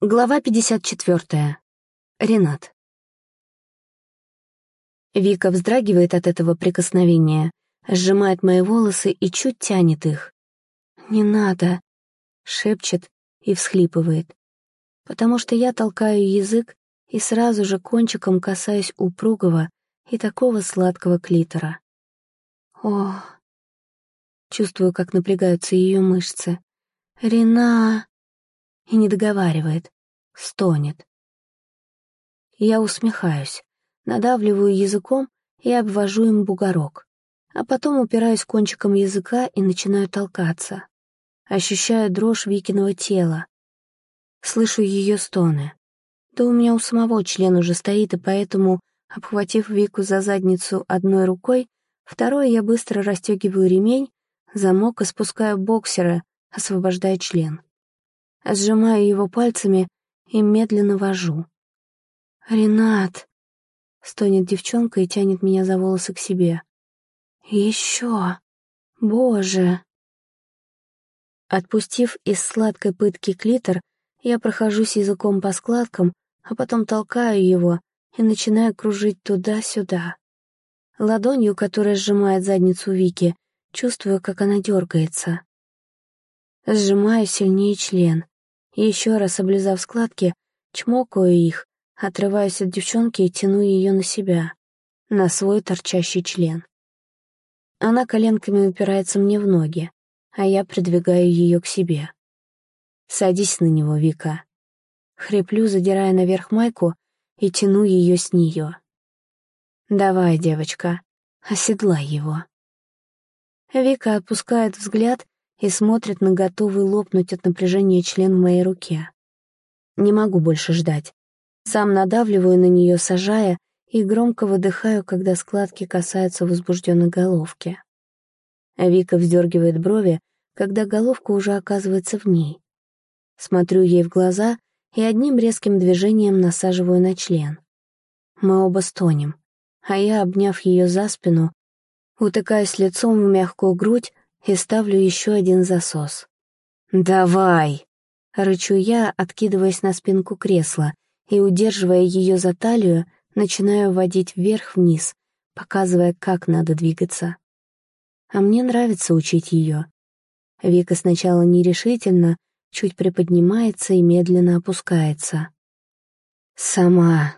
Глава 54. Ренат. Вика вздрагивает от этого прикосновения, сжимает мои волосы и чуть тянет их. «Не надо», — шепчет и всхлипывает, потому что я толкаю язык и сразу же кончиком касаюсь упругого и такого сладкого клитора. О, чувствую, как напрягаются ее мышцы. «Рена!» И не договаривает, стонет. Я усмехаюсь, надавливаю языком и обвожу им бугорок, а потом упираюсь кончиком языка и начинаю толкаться. Ощущаю дрожь Викиного тела. Слышу ее стоны. Да у меня у самого член уже стоит, и поэтому, обхватив Вику за задницу одной рукой, второй я быстро расстегиваю ремень, замок и спускаю боксера, освобождая член сжимаю его пальцами и медленно вожу. «Ренат!» — стонет девчонка и тянет меня за волосы к себе. «Еще! Боже!» Отпустив из сладкой пытки клитор, я прохожусь языком по складкам, а потом толкаю его и начинаю кружить туда-сюда. Ладонью, которая сжимает задницу Вики, чувствую, как она дергается. Сжимаю сильнее член. Еще раз облизав складки, чмокаю их, отрываюсь от девчонки и тяну ее на себя, на свой торчащий член. Она коленками упирается мне в ноги, а я придвигаю ее к себе. «Садись на него, Вика». Хриплю, задирая наверх майку, и тяну ее с нее. «Давай, девочка, оседлай его». Вика отпускает взгляд и смотрит на готовый лопнуть от напряжения член в моей руке. Не могу больше ждать. Сам надавливаю на нее, сажая, и громко выдыхаю, когда складки касаются возбужденной головки. Вика вздергивает брови, когда головка уже оказывается в ней. Смотрю ей в глаза и одним резким движением насаживаю на член. Мы оба стонем, а я, обняв ее за спину, утыкаюсь лицом в мягкую грудь, и ставлю еще один засос. «Давай!» — рычу я, откидываясь на спинку кресла, и, удерживая ее за талию, начинаю водить вверх-вниз, показывая, как надо двигаться. А мне нравится учить ее. Вика сначала нерешительно, чуть приподнимается и медленно опускается. «Сама!»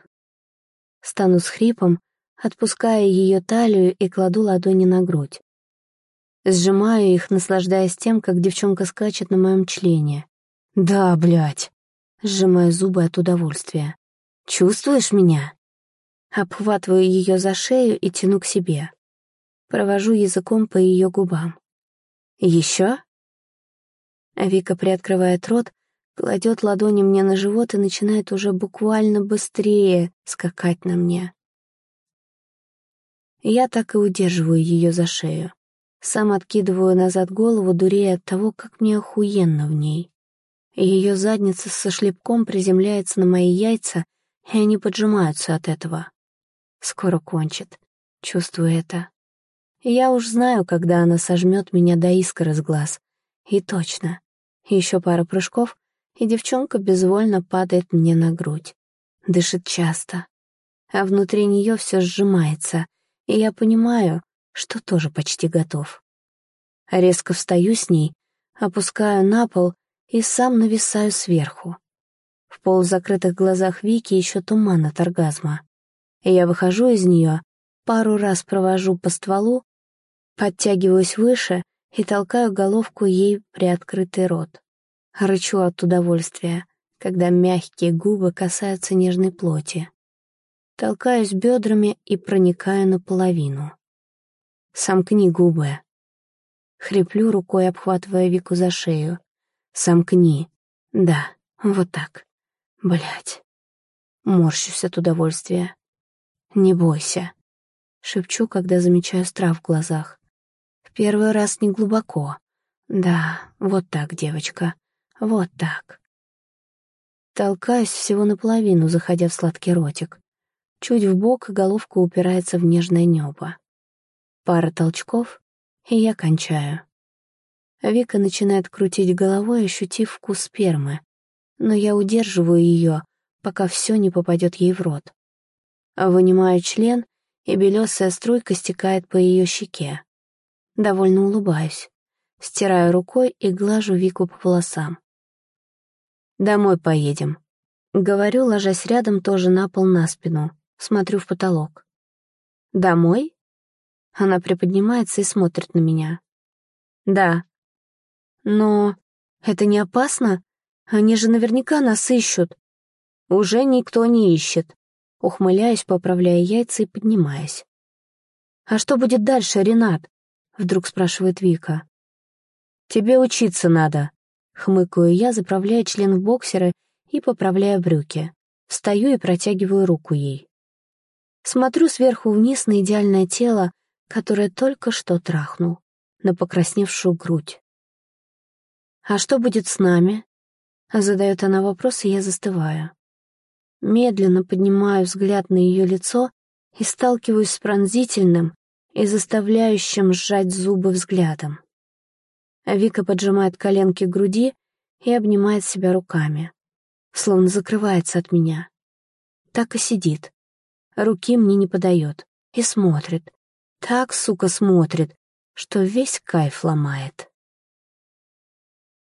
Стану с хрипом, отпуская ее талию и кладу ладони на грудь. Сжимаю их, наслаждаясь тем, как девчонка скачет на моем члене. «Да, блядь!» Сжимаю зубы от удовольствия. «Чувствуешь меня?» Обхватываю ее за шею и тяну к себе. Провожу языком по ее губам. «Еще?» Вика приоткрывает рот, кладет ладони мне на живот и начинает уже буквально быстрее скакать на мне. Я так и удерживаю ее за шею. Сам откидываю назад голову, дурея от того, как мне охуенно в ней. Ее задница со шлепком приземляется на мои яйца, и они поджимаются от этого. Скоро кончит. Чувствую это. Я уж знаю, когда она сожмет меня до искр из глаз. И точно. Еще пара прыжков, и девчонка безвольно падает мне на грудь. Дышит часто. А внутри нее все сжимается, и я понимаю, что тоже почти готов. Резко встаю с ней, опускаю на пол и сам нависаю сверху. В полузакрытых глазах Вики еще туман от оргазма. Я выхожу из нее, пару раз провожу по стволу, подтягиваюсь выше и толкаю головку ей приоткрытый рот. Рычу от удовольствия, когда мягкие губы касаются нежной плоти. Толкаюсь бедрами и проникаю наполовину. Сомкни губы. Хриплю рукой, обхватывая Вику за шею. Сомкни. Да, вот так. Блять. Морщусь от удовольствия. Не бойся. Шепчу, когда замечаю страх в глазах. В первый раз не глубоко. Да, вот так, девочка. Вот так. Толкаюсь всего наполовину, заходя в сладкий ротик. Чуть в бок головка упирается в нежное небо. Пара толчков, и я кончаю. Вика начинает крутить головой, ощутив вкус спермы. но я удерживаю ее, пока все не попадет ей в рот. Вынимаю член, и белесая струйка стекает по ее щеке. Довольно улыбаюсь. Стираю рукой и глажу Вику по волосам. «Домой поедем», — говорю, ложась рядом тоже на пол на спину. Смотрю в потолок. «Домой?» Она приподнимается и смотрит на меня. «Да». «Но это не опасно? Они же наверняка нас ищут». «Уже никто не ищет», — ухмыляюсь, поправляя яйца и поднимаясь. «А что будет дальше, Ренат?» — вдруг спрашивает Вика. «Тебе учиться надо», — хмыкаю я, заправляя член в боксеры и поправляя брюки. Встаю и протягиваю руку ей. Смотрю сверху вниз на идеальное тело, которое только что трахнул, на покрасневшую грудь. «А что будет с нами?» Задает она вопрос, и я застываю. Медленно поднимаю взгляд на ее лицо и сталкиваюсь с пронзительным и заставляющим сжать зубы взглядом. Вика поджимает коленки к груди и обнимает себя руками, словно закрывается от меня. Так и сидит, руки мне не подает и смотрит. Так, сука, смотрит, что весь кайф ломает.